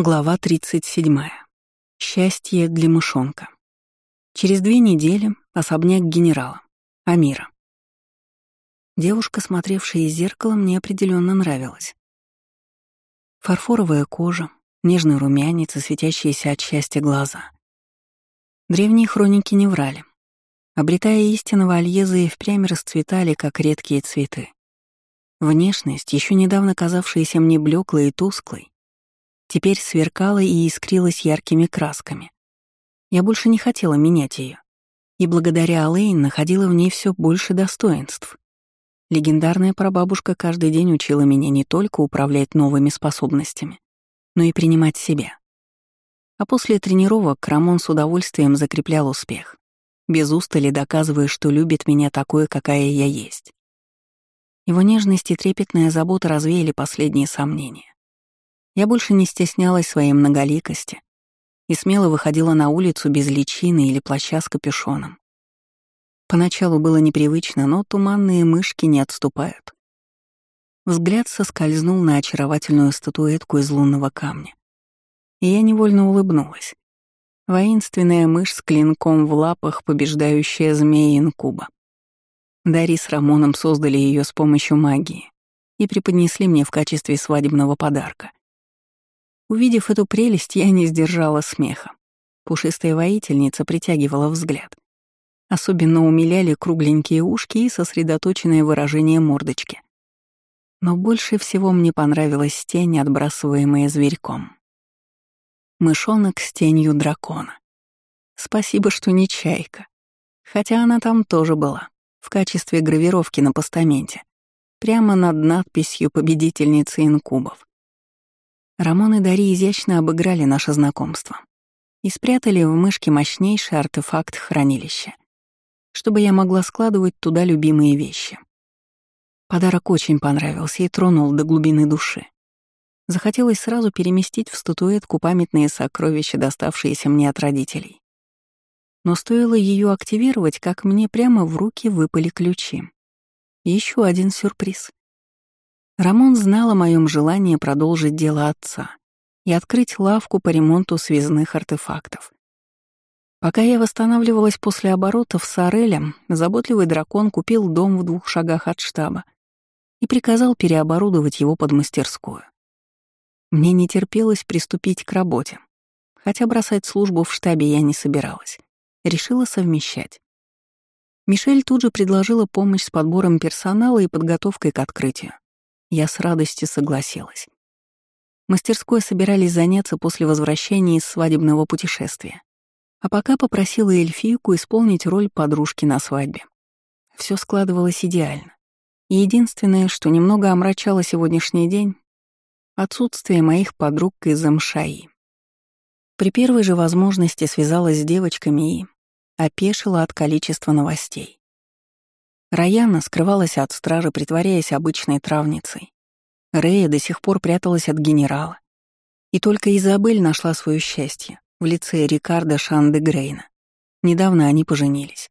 Глава 37. Счастье для мышонка. Через две недели особняк генерала. Амира. Девушка, смотревшая из зеркала, мне определенно нравилась. Фарфоровая кожа, нежный румянец и светящиеся от счастья глаза. Древние хроники не врали. Обретая истинного Альеза и впрямь расцветали, как редкие цветы. Внешность, еще недавно казавшаяся мне блеклой и тусклой, теперь сверкала и искрилась яркими красками. Я больше не хотела менять ее, и благодаря Алэйн находила в ней все больше достоинств. Легендарная прабабушка каждый день учила меня не только управлять новыми способностями, но и принимать себя. А после тренировок Рамон с удовольствием закреплял успех, без устали доказывая, что любит меня такой, какая я есть. Его нежность и трепетная забота развеяли последние сомнения. Я больше не стеснялась своей многоликости и смело выходила на улицу без личины или плаща с капюшоном. Поначалу было непривычно, но туманные мышки не отступают. Взгляд соскользнул на очаровательную статуэтку из лунного камня. И я невольно улыбнулась. Воинственная мышь с клинком в лапах, побеждающая змея инкуба. Дари с Рамоном создали ее с помощью магии и преподнесли мне в качестве свадебного подарка. Увидев эту прелесть, я не сдержала смеха. Пушистая воительница притягивала взгляд. Особенно умиляли кругленькие ушки и сосредоточенное выражение мордочки. Но больше всего мне понравилась тень, отбрасываемая зверьком. Мышонок с тенью дракона. Спасибо, что не чайка. Хотя она там тоже была, в качестве гравировки на постаменте, прямо над надписью победительницы инкубов. Рамон и Дари изящно обыграли наше знакомство и спрятали в мышке мощнейший артефакт хранилища, чтобы я могла складывать туда любимые вещи. Подарок очень понравился и тронул до глубины души. Захотелось сразу переместить в статуэтку памятные сокровища, доставшиеся мне от родителей. Но стоило ее активировать, как мне прямо в руки выпали ключи. Еще один сюрприз. Рамон знал о моем желании продолжить дело отца и открыть лавку по ремонту связных артефактов. Пока я восстанавливалась после оборотов с Орелем, заботливый дракон купил дом в двух шагах от штаба и приказал переоборудовать его под мастерскую. Мне не терпелось приступить к работе, хотя бросать службу в штабе я не собиралась. Решила совмещать. Мишель тут же предложила помощь с подбором персонала и подготовкой к открытию. Я с радостью согласилась. Мастерской собирались заняться после возвращения из свадебного путешествия. А пока попросила эльфийку исполнить роль подружки на свадьбе. Все складывалось идеально. Единственное, что немного омрачало сегодняшний день — отсутствие моих подруг из МШАИ. При первой же возможности связалась с девочками и опешила от количества новостей. Раяна скрывалась от стражи, притворяясь обычной травницей. Рея до сих пор пряталась от генерала. И только Изабель нашла свое счастье в лице Рикардо Шанде Грейна. Недавно они поженились.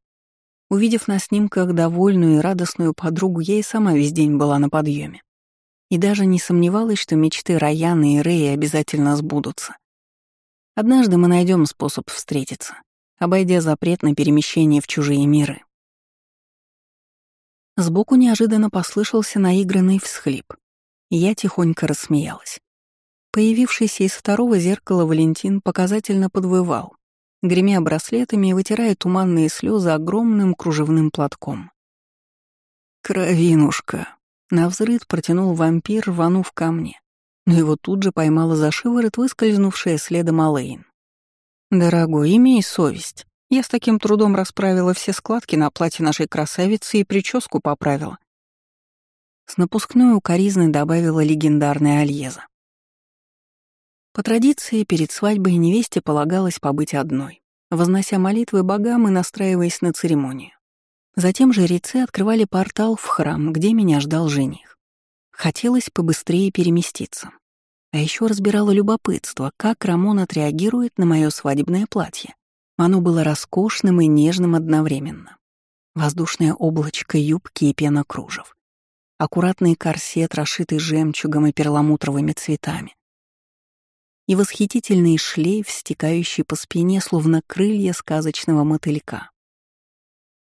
Увидев на снимках довольную и радостную подругу, я и сама весь день была на подъеме. И даже не сомневалась, что мечты Раяны и Реи обязательно сбудутся. Однажды мы найдем способ встретиться, обойдя запрет на перемещение в чужие миры. Сбоку неожиданно послышался наигранный всхлип, я тихонько рассмеялась. Появившийся из второго зеркала Валентин показательно подвывал, гремя браслетами и вытирая туманные слезы огромным кружевным платком. «Кровинушка!» — навзрыд протянул вампир, рванув ко мне, но его тут же поймала за шиворот выскользнувшая следом Алэйн. «Дорогой, имей совесть. Я с таким трудом расправила все складки на платье нашей красавицы и прическу поправила. С напускной укоризной добавила легендарная Альеза. По традиции, перед свадьбой невесте полагалось побыть одной, вознося молитвы богам и настраиваясь на церемонию. Затем жрецы открывали портал в храм, где меня ждал жених. Хотелось побыстрее переместиться. А еще разбирало любопытство, как Рамон отреагирует на мое свадебное платье. Оно было роскошным и нежным одновременно. Воздушное облачко юбки и пена кружев. Аккуратный корсет, расшитый жемчугом и перламутровыми цветами. и восхитительный шлейф, стекающий по спине, словно крылья сказочного мотылька.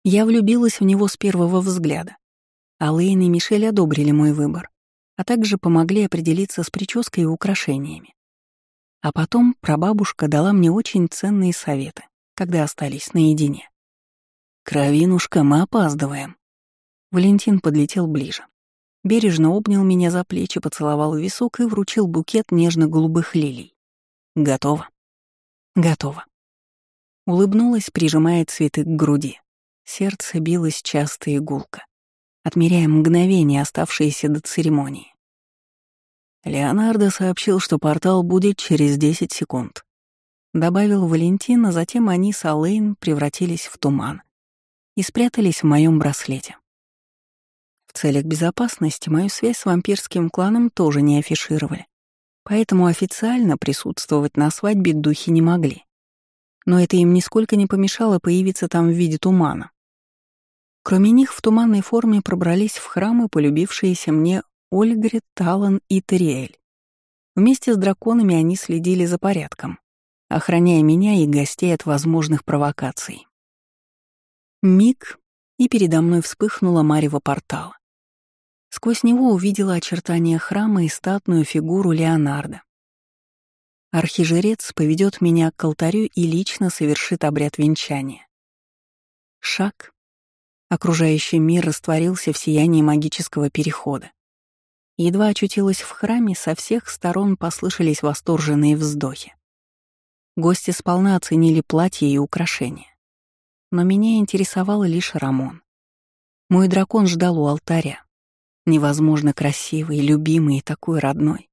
Я влюбилась в него с первого взгляда. А Лейн и Мишель одобрили мой выбор, а также помогли определиться с прической и украшениями. А потом прабабушка дала мне очень ценные советы, когда остались наедине. «Кровинушка, мы опаздываем». Валентин подлетел ближе. Бережно обнял меня за плечи, поцеловал висок и вручил букет нежно-голубых лилий. «Готово?» «Готово». Улыбнулась, прижимая цветы к груди. Сердце билось часто и гулко, отмеряя мгновения, оставшиеся до церемонии. Леонардо сообщил, что портал будет через 10 секунд. Добавил Валентин, а затем они с Алэйн превратились в туман и спрятались в моем браслете. В целях безопасности мою связь с вампирским кланом тоже не афишировали, поэтому официально присутствовать на свадьбе духи не могли. Но это им нисколько не помешало появиться там в виде тумана. Кроме них в туманной форме пробрались в храмы полюбившиеся мне Ольгрид, Талан и Териэль. Вместе с драконами они следили за порядком, охраняя меня и гостей от возможных провокаций. Миг, и передо мной вспыхнула марево портала. Сквозь него увидела очертания храма и статную фигуру Леонардо. Архижрец поведет меня к алтарю и лично совершит обряд венчания. Шаг, Окружающий мир растворился в сиянии магического перехода. Едва очутилась в храме, со всех сторон послышались восторженные вздохи. Гости сполна оценили платье и украшения. Но меня интересовал лишь Рамон. Мой дракон ждал у алтаря. Невозможно красивый, любимый и такой родной.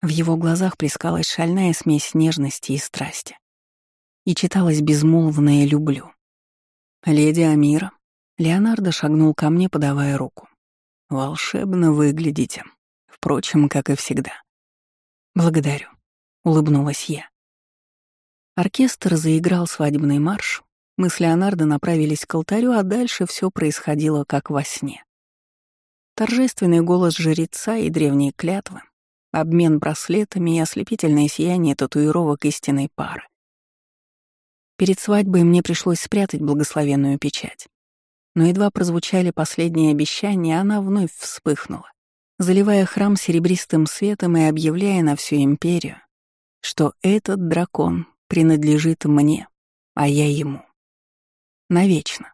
В его глазах плескалась шальная смесь нежности и страсти. И читалось безмолвное «люблю». «Леди Амира», Леонардо шагнул ко мне, подавая руку. «Волшебно выглядите. Впрочем, как и всегда». «Благодарю», — улыбнулась я. Оркестр заиграл свадебный марш. Мы с Леонардо направились к алтарю, а дальше все происходило как во сне. Торжественный голос жреца и древние клятвы, обмен браслетами и ослепительное сияние татуировок истинной пары. Перед свадьбой мне пришлось спрятать благословенную печать. Но едва прозвучали последние обещания, она вновь вспыхнула, заливая храм серебристым светом и объявляя на всю империю, что этот дракон принадлежит мне, а я ему. Навечно,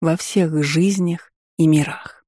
во всех жизнях и мирах.